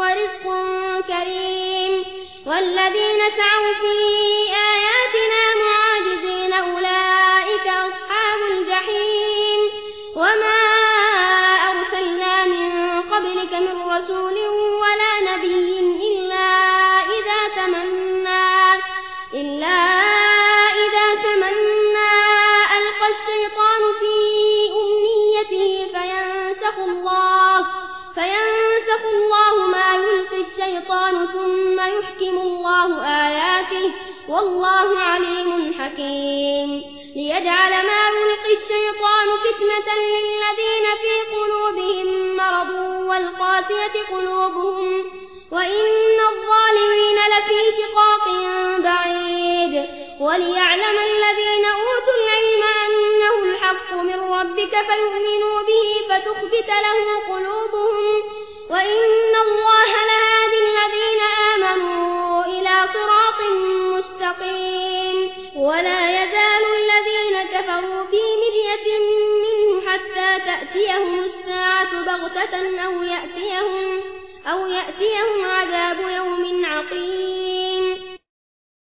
ورزق كريم. والذين سعوا في آياتنا معاجزين أولئك أصحاب الجحيم. وما أرسلنا من قبلك من رسول ولا نبي إلا إذا تمنى إلا إذا تمنى ألقى الشيطان في أمنيته فينسخ الله فينسخ الله ما يلقي الشيطان ثم يحكم الله آياته والله عليم حكيم. ليجعل ما يلقي الشيطان فتنة للذين في قلوبهم مرض والقاسية قلوبهم وإن الظالمين لفي شقاق بعيد. وليعلم الذين أوتوا العلم أنه الحق من ربك فيؤمنوا به فتخبت له قلوبهم كفروا في مرية منه حتى تأتيهم الساعة بغتة أو يأتيهم, أو يأتيهم عذاب يوم